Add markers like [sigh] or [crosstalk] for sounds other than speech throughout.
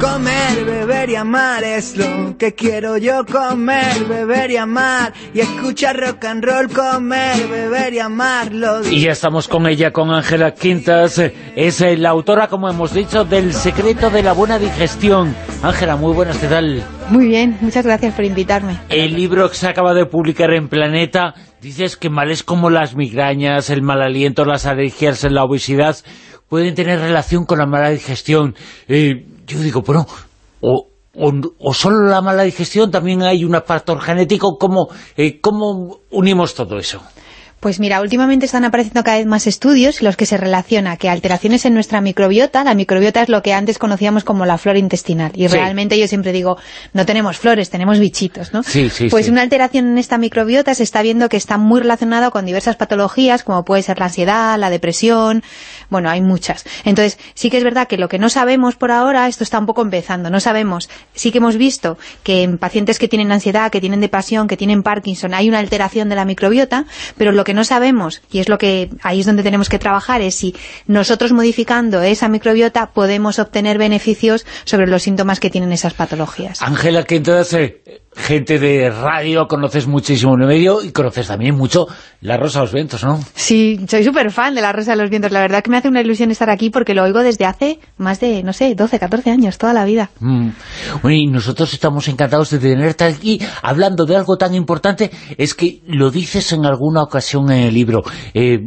Comer, beber y amar es lo que quiero yo comer, beber y amar y escuchar rock and roll, comer, beber y amarlo. Y ya estamos con ella, con Ángela Quintas, es eh, la autora, como hemos dicho, del secreto de la buena digestión. Ángela, muy buenas, ¿qué tal? Muy bien, muchas gracias por invitarme. El libro que se acaba de publicar en Planeta, dices que males como las migrañas, el mal aliento, las alergias, la obesidad, pueden tener relación con la mala digestión. Eh, yo digo, pero... O, o, solo la mala digestión, también hay un factor genético, ¿cómo, eh, ¿cómo unimos todo eso? Pues mira, últimamente están apareciendo cada vez más estudios en los que se relaciona que alteraciones en nuestra microbiota, la microbiota es lo que antes conocíamos como la flora intestinal, y realmente yo siempre digo, no tenemos flores, tenemos bichitos, ¿no? Sí, sí, pues una alteración en esta microbiota se está viendo que está muy relacionada con diversas patologías, como puede ser la ansiedad, la depresión, bueno, hay muchas. Entonces, sí que es verdad que lo que no sabemos por ahora, esto está un poco empezando, no sabemos, sí que hemos visto que en pacientes que tienen ansiedad, que tienen depresión, que tienen Parkinson, hay una alteración de la microbiota, pero lo que no sabemos, y es lo que ahí es donde tenemos que trabajar, es si nosotros modificando esa microbiota podemos obtener beneficios sobre los síntomas que tienen esas patologías. Ángela, entonces gente de radio, conoces muchísimo el medio y conoces también mucho La Rosa de los Vientos, ¿no? Sí, soy súper fan de La Rosa de los Vientos. La verdad que me hace una ilusión estar aquí porque lo oigo desde hace más de, no sé, 12, 14 años, toda la vida. Mm. y nosotros estamos encantados de tenerte aquí hablando de algo tan importante. Es que lo dices en alguna ocasión en el libro. Eh,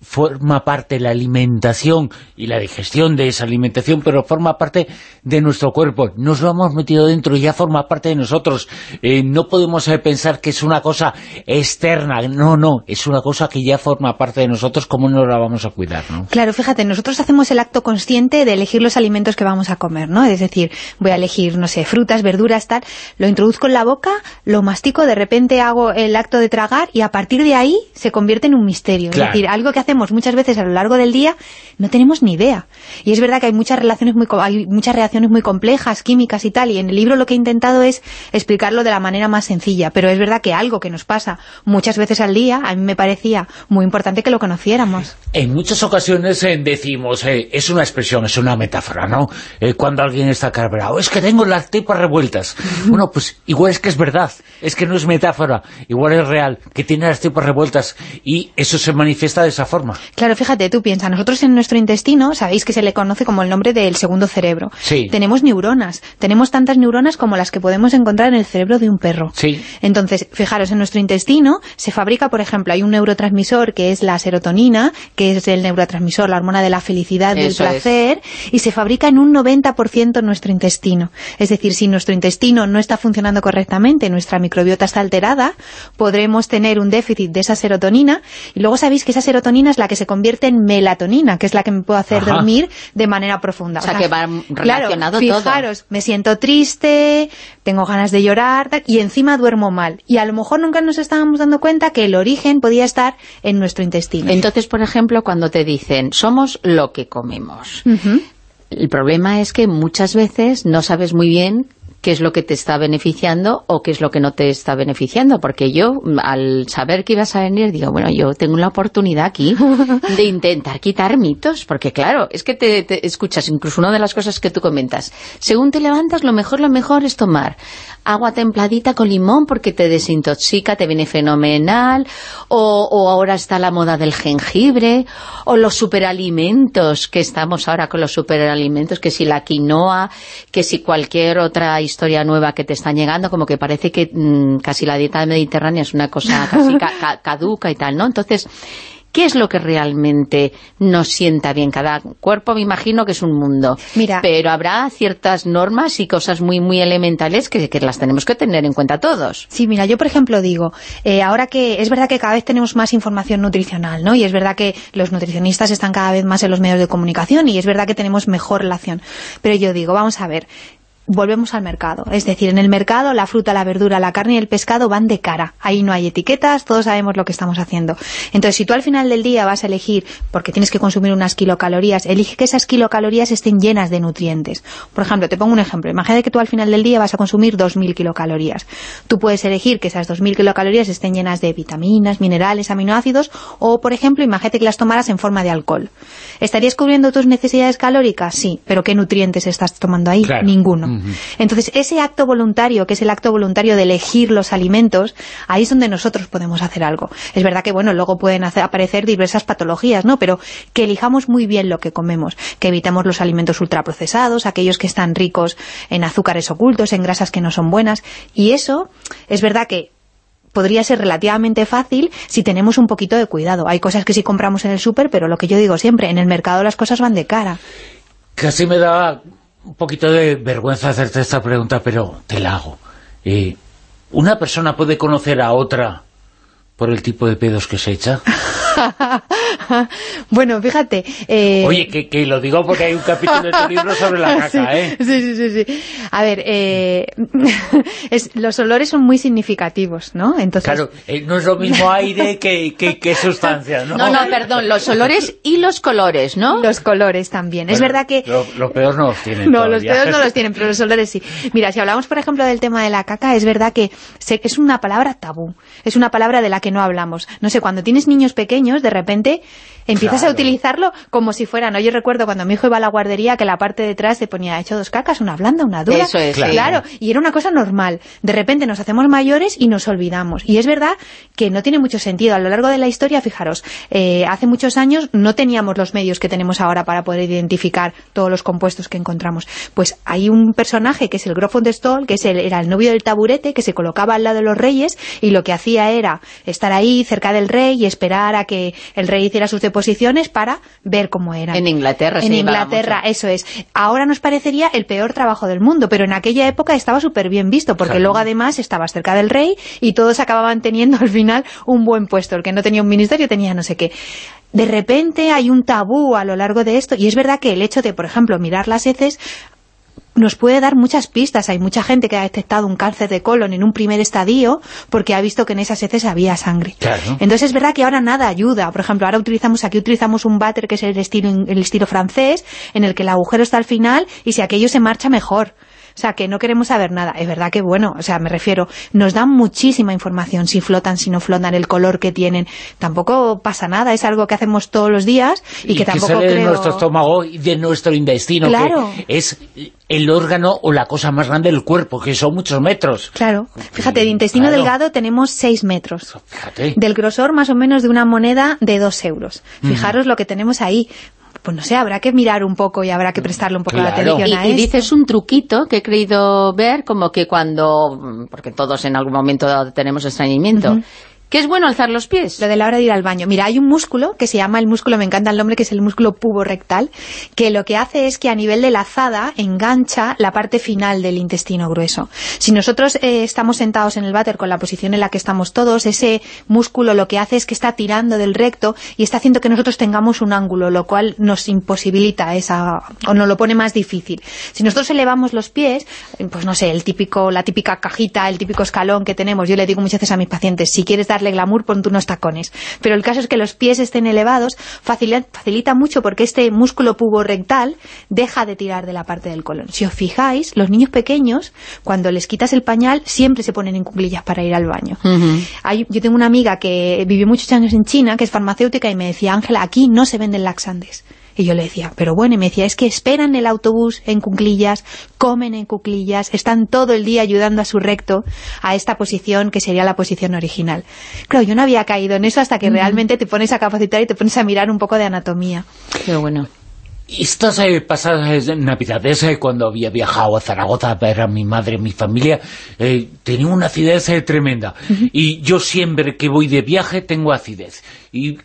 forma parte la alimentación y la digestión de esa alimentación, pero forma parte de nuestro cuerpo. Nos lo hemos metido dentro y ya forma parte de nosotros. Eh, no podemos eh, pensar que es una cosa externa. No, no, es una cosa que ya forma parte de nosotros. ¿Cómo no la vamos a cuidar? ¿no? Claro, fíjate, nosotros hacemos el acto consciente de elegir los alimentos que vamos a comer, ¿no? Es decir, voy a elegir, no sé, frutas, verduras, tal, lo introduzco en la boca, lo mastico, de repente hago el acto de tragar y a partir de ahí se convierte en un misterio. Es decir, algo que hacemos muchas veces a lo largo del día, no tenemos ni idea. Y es verdad que hay muchas relaciones muy hay muchas reacciones muy complejas, químicas y tal, y en el libro lo que he intentado es explicarlo de la manera más sencilla, pero es verdad que algo que nos pasa muchas veces al día, a mí me parecía muy importante que lo conociéramos. En muchas ocasiones eh, decimos, eh, es una expresión, es una metáfora, ¿no? Eh, cuando alguien está cabreado, es que tengo las tripas revueltas. [laughs] Bueno, pues igual es que es verdad, es que no es metáfora, igual es real, que tiene las tripas revueltas, y eso se manifiesta de esa forma. Claro, fíjate, tú piensas, nosotros en nuestro intestino, sabéis que se le conoce como el nombre del segundo cerebro. Sí. Tenemos neuronas, tenemos tantas neuronas como las que podemos encontrar en el cerebro de un perro. Sí. Entonces, fijaros, en nuestro intestino se fabrica, por ejemplo, hay un neurotransmisor que es la serotonina, que es el neurotransmisor, la hormona de la felicidad, del placer, y se fabrica en un 90% en nuestro intestino. Es decir, si nuestro intestino no está funcionando correctamente, nuestra microbiota está alterada, podremos tener un déficit de esa serotonina, y luego sabéis que esa serotonina la que se convierte en melatonina, que es la que me puede hacer dormir de manera profunda. O sea, que va relacionado claro, fijaros, me siento triste, tengo ganas de llorar, y encima duermo mal. Y a lo mejor nunca nos estábamos dando cuenta que el origen podía estar en nuestro intestino. Entonces, por ejemplo, cuando te dicen, somos lo que comemos, el problema es que muchas veces no sabes muy bien qué es lo que te está beneficiando o qué es lo que no te está beneficiando, porque yo, al saber que ibas a venir, digo, bueno, yo tengo una oportunidad aquí [laughs] de intentar quitar mitos, porque claro, es que te, escuchas, incluso una de las cosas que tú comentas, según te levantas, lo mejor, lo mejor es tomar agua templadita con limón porque te desintoxica, te viene fenomenal, o, o ahora está la moda del jengibre, o los superalimentos, que estamos ahora con los superalimentos, que si la quinoa, que si cualquier otra historia nueva que te están llegando, como que parece que mm, casi la dieta mediterránea es una cosa casi caduca y tal, ¿no? Entonces, ¿Qué es lo que realmente nos sienta bien? Cada cuerpo me imagino que es un mundo. Mira, pero habrá ciertas normas y cosas muy muy elementales que, las tenemos que tener en cuenta todos. Sí, mira, yo por ejemplo digo, eh, ahora que es verdad que cada vez tenemos más información nutricional, ¿no? Y es verdad que los nutricionistas están cada vez más en los medios de comunicación y es verdad que tenemos mejor relación. Pero yo digo, vamos a ver, volvemos al mercado. Es decir, en el mercado la fruta, la verdura, la carne y el pescado van de cara. Ahí no hay etiquetas, todos sabemos lo que estamos haciendo. Entonces, si tú al final del día vas a elegir, porque tienes que consumir unas kilocalorías, elige que esas kilocalorías estén llenas de nutrientes. Por ejemplo, te pongo un ejemplo. Imagínate que tú al final del día vas a consumir 2.000 kilocalorías. Tú puedes elegir que esas 2.000 kilocalorías estén llenas de vitaminas, minerales, aminoácidos, o, por ejemplo, imagínate que las tomaras en forma de alcohol. ¿Estarías cubriendo tus necesidades calóricas? Sí, pero ¿qué nutrientes estás tomando ahí? Ninguno. Entonces, ese acto voluntario, que es el acto voluntario de elegir los alimentos, ahí es donde nosotros podemos hacer algo. Es verdad que, bueno, luego pueden aparecer diversas patologías, ¿no? Pero que elijamos muy bien lo que comemos, que evitemos los alimentos ultraprocesados, aquellos que están ricos en azúcares ocultos, en grasas que no son buenas, y eso es verdad que podría ser relativamente fácil si tenemos un poquito de cuidado. Hay cosas que sí compramos en el súper, pero lo que yo digo siempre, en el mercado las cosas van de cara. Casi me da un poquito de vergüenza hacerte esta pregunta, pero te la hago. Eh, ¿Una persona puede conocer a otra por el tipo de pedos que se echa? [laughs] [laughs] bueno, fíjate... Eh... Oye, que, lo digo porque hay un capítulo de tu libro sobre la caca, [laughs] ¿eh? Sí, sí, sí, sí. A ver, eh... [laughs] los olores son muy significativos, ¿no? Entonces... Claro, eh, no es lo mismo aire que, que, sustancias, ¿no? No, no, perdón, los olores y los colores, ¿no? Los colores también. es verdad que... Los pedos no los tienen No, los pedos no los tienen, pero los olores sí. Mira, si hablamos, por ejemplo, del tema de la caca, es verdad que es una palabra tabú. Es una palabra de la que no hablamos. No sé, cuando tienes niños pequeños, de repente empiezas a utilizarlo como si fuera, ¿no? Yo recuerdo cuando mi hijo iba a la guardería que la parte de atrás se ponía hecho dos cacas, una blanda, una dura. Eso es, claro. y era una cosa normal. De repente nos hacemos mayores y nos olvidamos. Y es verdad que no tiene mucho sentido. A lo largo de la historia, fijaros, eh, hace muchos años no teníamos los medios que tenemos ahora para poder identificar todos los compuestos que encontramos. Pues hay un personaje que es el Grofo de Stoll, que es el, era el novio del taburete, que se colocaba al lado de los reyes y lo que hacía era estar ahí cerca del rey y esperar a que el rey hiciera sus deposiciones para ver cómo era. En Inglaterra En Inglaterra, eso es. Ahora nos parecería el peor trabajo del mundo, pero en aquella época estaba súper bien visto, porque luego además estabas cerca del rey y todos acababan teniendo [laughs] al final un buen puesto. El que no tenía un ministerio tenía no sé qué de repente hay un tabú a lo largo de esto, y es verdad que el hecho de, por ejemplo, mirar las heces nos puede dar muchas pistas. Hay mucha gente que ha detectado un cáncer de colon en un primer estadio porque ha visto que en esas heces había sangre. Entonces es verdad que ahora nada ayuda. Por ejemplo, ahora utilizamos aquí utilizamos un váter que es el estilo, el estilo francés, en el que el agujero está al final y si aquello se marcha mejor. O sea, que no queremos saber nada. Es verdad que, bueno, o sea, me refiero, nos dan muchísima información, si flotan, si no flotan, el color que tienen. Tampoco pasa nada, es algo que hacemos todos los días y, que tampoco sale de nuestro estómago y de nuestro intestino, claro. que es el órgano o la cosa más grande del cuerpo, que son muchos metros. Claro. Fíjate, de intestino delgado tenemos 6 metros. Fíjate. Del grosor más o menos de una moneda de 2 euros. Fijaros lo que tenemos ahí pues no sé, habrá que mirar un poco y habrá que prestarle un poco de atención a y, y dices un truquito que he creído ver, como que cuando, porque todos en algún momento tenemos extrañimiento, ¿Qué es bueno alzar los pies? Lo de la hora de ir al baño. Mira, hay un músculo que se llama el músculo, me encanta el nombre, que es el músculo pubo-rectal, que lo que hace es que a nivel de la azada engancha la parte final del intestino grueso. Si nosotros eh, estamos sentados en el váter con la posición en la que estamos todos, ese músculo lo que hace es que está tirando del recto y está haciendo que nosotros tengamos un ángulo, lo cual nos imposibilita esa, o nos lo pone más difícil. Si nosotros elevamos los pies, pues no sé, el típico, la típica cajita, el típico escalón que tenemos, yo le digo muchas veces a mis pacientes, si quieres dar darle glamour, ponte unos tacones. Pero el caso es que los pies estén elevados facilita, mucho porque este músculo pubo-rectal deja de tirar de la parte del colon. Si os fijáis, los niños pequeños, cuando les quitas el pañal, siempre se ponen en cuclillas para ir al baño. yo tengo una amiga que vivió muchos años en China, que es farmacéutica, y me decía, Ángela, aquí no se venden laxantes. Y yo le decía, pero bueno, y me decía, es que esperan el autobús en cuclillas, comen en cuclillas, están todo el día ayudando a su recto a esta posición que sería la posición original. Claro, yo no había caído en eso hasta que realmente te pones a capacitar y te pones a mirar un poco de anatomía. Qué bueno. Estas eh, pasadas navidades, eh, cuando había viajado a Zaragoza a ver a mi madre, mi familia, eh, tenía una acidez tremenda. Y yo siempre que voy de viaje tengo acidez. Y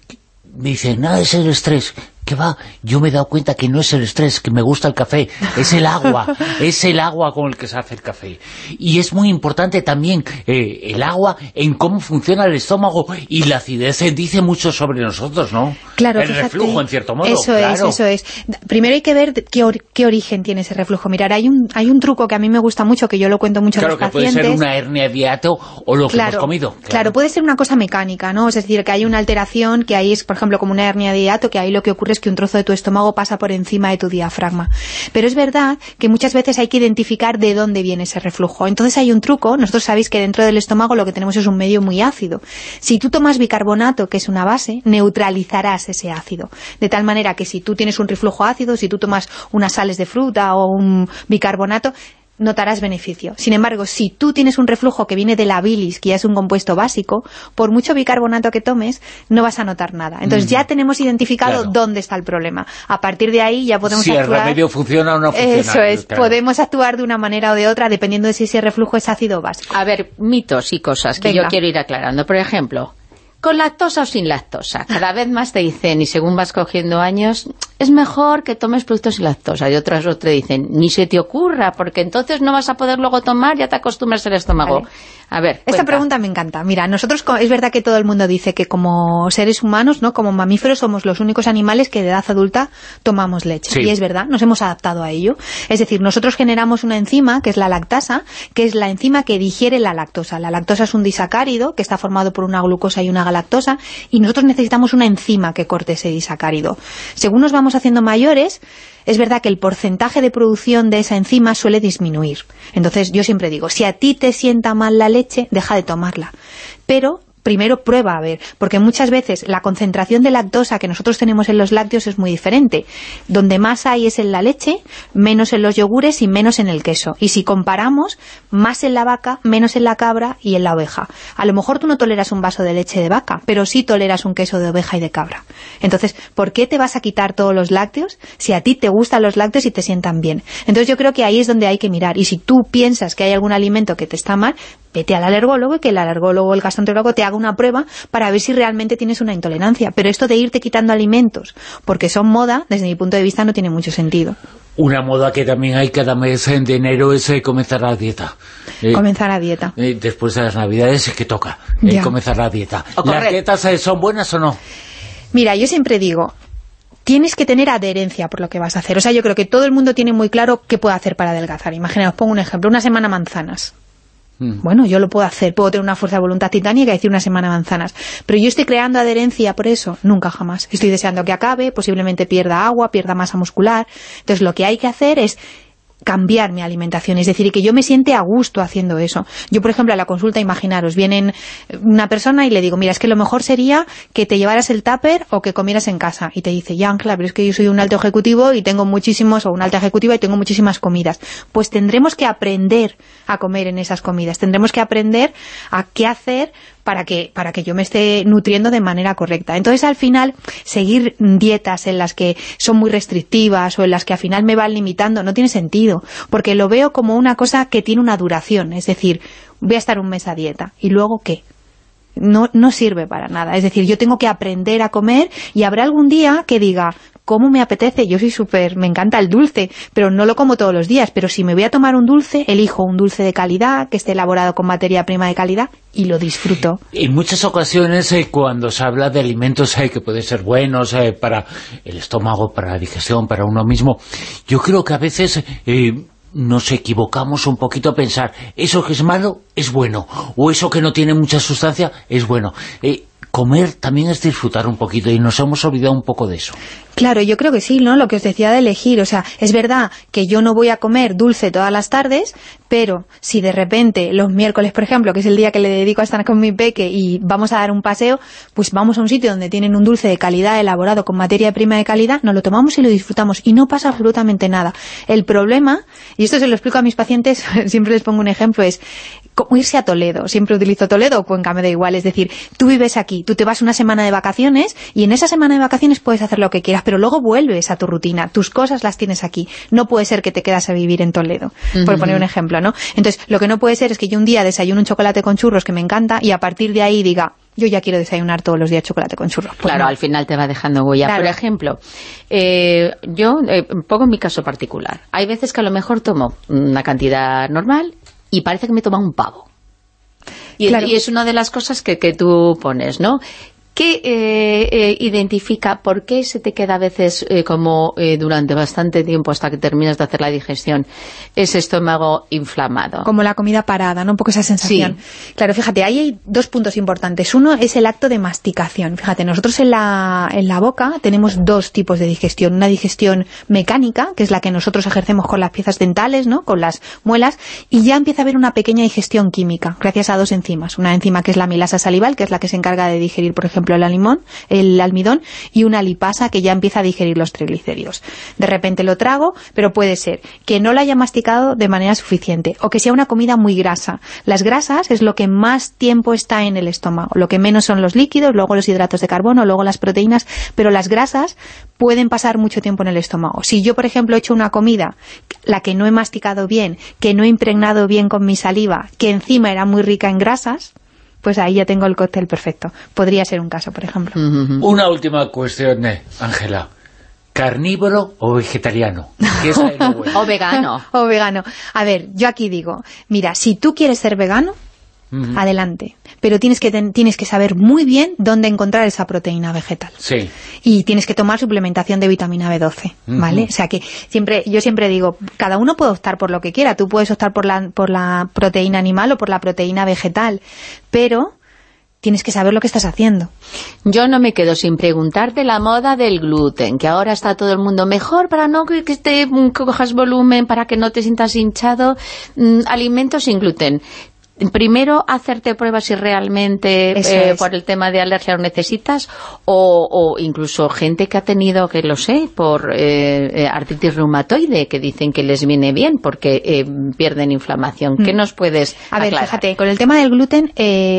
me dice, nada es el estrés. Que va, yo me he dado cuenta que no es el estrés, que me gusta el café, es el agua, [laughs] es el agua con el que se hace el café. Y es muy importante también eh, el agua en cómo funciona el estómago y la acidez dice mucho sobre nosotros, ¿no? Claro, El reflujo, en cierto modo. Eso es, eso es. Primero hay que ver qué, qué, origen tiene ese reflujo. Mirar, hay un, hay un truco que a mí me gusta mucho, que yo lo cuento mucho claro, a los pacientes. Claro, que puede ser una hernia de hiato o lo que hemos comido. Claro. claro. puede ser una cosa mecánica, ¿no? Es decir, que hay una alteración, que ahí es, por ejemplo, como una hernia de hiato, que ahí lo que ocurre es que un trozo de tu estómago pasa por encima de tu diafragma. Pero es verdad que muchas veces hay que identificar de dónde viene ese reflujo. Entonces hay un truco, nosotros sabéis que dentro del estómago lo que tenemos es un medio muy ácido. Si tú tomas bicarbonato, que es una base, neutralizarás ese ácido. De tal manera que si tú tienes un reflujo ácido, si tú tomas unas sales de fruta o un bicarbonato, notarás beneficio. Sin embargo, si tú tienes un reflujo que viene de la bilis, que ya es un compuesto básico, por mucho bicarbonato que tomes, no vas a notar nada. Entonces ya tenemos identificado dónde está el problema. A partir de ahí ya podemos si actuar... Si el remedio funciona o no funciona. Eso es, podemos actuar de una manera o de otra, dependiendo de si ese reflujo es ácido o básico. A ver, mitos y cosas que yo quiero ir aclarando. Por ejemplo, con lactosa o sin lactosa. Cada vez más te dicen, y según vas cogiendo años, es mejor que tomes productos sin lactosa. Y otras te dicen, ni se te ocurra, porque entonces no vas a poder luego tomar, ya te acostumbras al estómago. Vale. A ver, Esta pregunta me encanta. Mira, nosotros, es verdad que todo el mundo dice que como seres humanos, no como mamíferos, somos los únicos animales que de edad adulta tomamos leche. Sí. Y es verdad, nos hemos adaptado a ello. Es decir, nosotros generamos una enzima, que es la lactasa, que es la enzima que digiere la lactosa. La lactosa es un disacárido que está formado por una glucosa y una galactosa, y nosotros necesitamos una enzima que corte ese disacárido. Según nos vamos haciendo mayores, es verdad que el porcentaje de producción de esa enzima suele disminuir. Entonces yo siempre digo, si a ti te sienta mal la leche, deja de tomarla. Pero primero prueba a ver, porque muchas veces la concentración de lactosa que nosotros tenemos en los lácteos es muy diferente. Donde más hay es en la leche, menos en los yogures y menos en el queso. Y si comparamos, más en la vaca, menos en la cabra y en la oveja. A lo mejor tú no toleras un vaso de leche de vaca, pero sí toleras un queso de oveja y de cabra. Entonces, ¿por qué te vas a quitar todos los lácteos si a ti te gustan los lácteos y te sientan bien? Entonces yo creo que ahí es donde hay que mirar. Y si tú piensas que hay algún alimento que te está mal, vete al alergólogo y que el alergólogo o el gastroenterólogo te haga una prueba para ver si realmente tienes una intolerancia. Pero esto de irte quitando alimentos porque son moda, desde mi punto de vista, no tiene mucho sentido. Una moda que también hay cada mes de enero es eh, comenzar la dieta. Eh, comenzar la dieta. eh, después de las navidades es que toca eh, comenzar la dieta. O ¿Las dietas eh, son buenas o no? Mira, yo siempre digo, tienes que tener adherencia por lo que vas a hacer. O sea, yo creo que todo el mundo tiene muy claro qué puede hacer para adelgazar. Imaginaos, pongo un ejemplo, una semana manzanas. Mm. Bueno, yo lo puedo hacer, puedo tener una fuerza de voluntad titánica y decir una semana manzanas. Pero yo estoy creando adherencia por eso, nunca jamás. Estoy deseando que acabe, posiblemente pierda agua, pierda masa muscular. Entonces lo que hay que hacer es cambiar mi alimentación, es decir, que yo me siente a gusto haciendo eso. Yo, por ejemplo, a la consulta, imaginaros, vienen una persona y le digo, mira, es que lo mejor sería que te llevaras el tupper o que comieras en casa. Y te dice, ya, claro, pero es que yo soy un alto ejecutivo y tengo muchísimos, o una alta ejecutiva y tengo muchísimas comidas. Pues tendremos que aprender a comer en esas comidas. Tendremos que aprender a qué hacer para que, para que yo me esté nutriendo de manera correcta. Entonces, al final, seguir dietas en las que son muy restrictivas o en las que al final me van limitando no tiene sentido, porque lo veo como una cosa que tiene una duración, es decir, voy a estar un mes a dieta, ¿y luego qué? No, no sirve para nada. Es decir, yo tengo que aprender a comer y habrá algún día que diga, ¿cómo me apetece? Yo soy súper, me encanta el dulce, pero no lo como todos los días. Pero si me voy a tomar un dulce, elijo un dulce de calidad, que esté elaborado con materia prima de calidad y lo disfruto. En muchas ocasiones, eh, cuando se habla de alimentos eh, que pueden ser buenos eh, para el estómago, para la digestión, para uno mismo, yo creo que a veces eh, nos equivocamos un poquito a pensar, eso que es malo es bueno, o eso que no tiene mucha sustancia es bueno. Eh, comer también es disfrutar un poquito y nos hemos olvidado un poco de eso. Claro, yo creo que sí, ¿no? Lo que os decía de elegir, o sea, es verdad que yo no voy a comer dulce todas las tardes, pero si de repente los miércoles, por ejemplo, que es el día que le dedico a estar con mi peque y vamos a dar un paseo, pues vamos a un sitio donde tienen un dulce de calidad elaborado con materia prima de calidad, nos lo tomamos y lo disfrutamos y no pasa absolutamente nada. El problema, y esto se lo explico a mis pacientes, [laughs] siempre les pongo un ejemplo, es como irse a Toledo, siempre utilizo Toledo o Cuenca, me da igual, es decir, tú vives aquí, tú te vas una semana de vacaciones y en esa semana de vacaciones puedes hacer lo que quieras, pero luego vuelves a tu rutina, tus cosas las tienes aquí, no puede ser que te quedas a vivir en Toledo, por poner un ejemplo, ¿no? Entonces, lo que no puede ser es que yo un día desayuno un chocolate con churros que me encanta y a partir de ahí diga, yo ya quiero desayunar todos los días chocolate con churros. Pues claro, al final te va dejando huella. Por ejemplo, eh, yo, eh, pongo mi caso particular. Hay veces que a lo mejor tomo una cantidad normal y parece que me toma un pavo. Y, y, es una de las cosas que, que tú pones, ¿no? ¿Qué eh, eh, identifica por qué se te queda a veces eh, como durante bastante tiempo hasta que terminas de hacer la digestión ese estómago inflamado? Como la comida parada, ¿no? Un poco esa sensación. Claro, fíjate, ahí hay dos puntos importantes. Uno es el acto de masticación. Fíjate, nosotros en la, en la boca tenemos dos tipos de digestión. Una digestión mecánica, que es la que nosotros ejercemos con las piezas dentales, ¿no? Con las muelas, y ya empieza a haber una pequeña digestión química, gracias a dos enzimas. Una enzima que es la milasa salival, que es la que se encarga de digerir, por ejemplo, el, el almidón, y una lipasa que ya empieza a digerir los triglicéridos. De repente lo trago, pero puede ser que no lo haya masticado de manera suficiente, o que sea una comida muy grasa. Las grasas es lo que más tiempo está en el estómago, lo que menos son los líquidos, luego los hidratos de carbono, luego las proteínas, pero las grasas pueden pasar mucho tiempo en el estómago. Si yo, por ejemplo, he hecho una comida, la que no he masticado bien, que no he impregnado bien con mi saliva, que encima era muy rica en grasas, pues ahí ya tengo el cóctel perfecto. Podría ser un caso, por ejemplo. Una última cuestión, eh, Ángela. ¿Carnívoro o vegetariano? [laughs] o vegano. [laughs] o vegano. A ver, yo aquí digo, mira, si tú quieres ser vegano, adelante. Pero tienes que, tienes que saber muy bien dónde encontrar esa proteína vegetal. Sí. Y tienes que tomar suplementación de vitamina B12, ¿vale? O sea que siempre yo siempre digo, cada uno puede optar por lo que quiera. Tú puedes optar por la, por la proteína animal o por la proteína vegetal, pero tienes que saber lo que estás haciendo. Yo no me quedo sin preguntarte la moda del gluten, que ahora está todo el mundo mejor para no que, te cojas volumen, para que no te sientas hinchado, mm, alimentos sin gluten primero hacerte pruebas si realmente eh, por el tema de alergia lo necesitas o, incluso gente que ha tenido, que lo sé, por eh, eh, artritis reumatoide, que dicen que les viene bien porque pierden inflamación. ¿Qué mm. nos puedes A ver, fíjate, con el tema del gluten,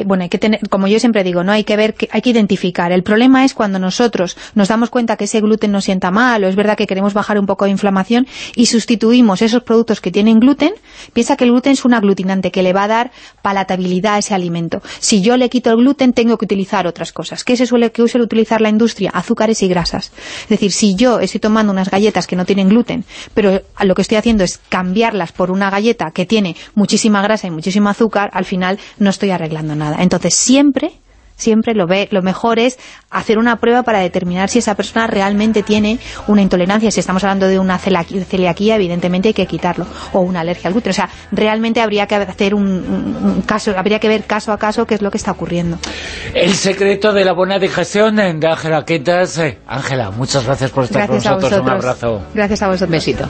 bueno, hay que tener, como yo siempre digo, no hay que ver, hay que identificar. El problema es cuando nosotros nos damos cuenta que ese gluten nos sienta mal o es verdad que queremos bajar un poco de inflamación y sustituimos esos productos que tienen gluten, piensa que el gluten es un aglutinante que le va a dar palatabilidad a ese alimento. Si yo le quito el gluten, tengo que utilizar otras cosas. ¿Qué se suele, que suele utilizar la industria? Azúcares y grasas. Es decir, si yo estoy tomando unas galletas que no tienen gluten, pero lo que estoy haciendo es cambiarlas por una galleta que tiene muchísima grasa y muchísimo azúcar, al final no estoy arreglando nada. Entonces, siempre siempre lo ve, lo mejor es hacer una prueba para determinar si esa persona realmente tiene una intolerancia. Si estamos hablando de una celiaquía, evidentemente hay que quitarlo, o una alergia al gluten. O sea, realmente habría que hacer un, caso, habría que ver caso a caso qué es lo que está ocurriendo. El secreto de la buena digestión de Ángela Quintas. Eh, Ángela, muchas gracias por estar con nosotros. Un abrazo. Gracias a vosotros. Besito.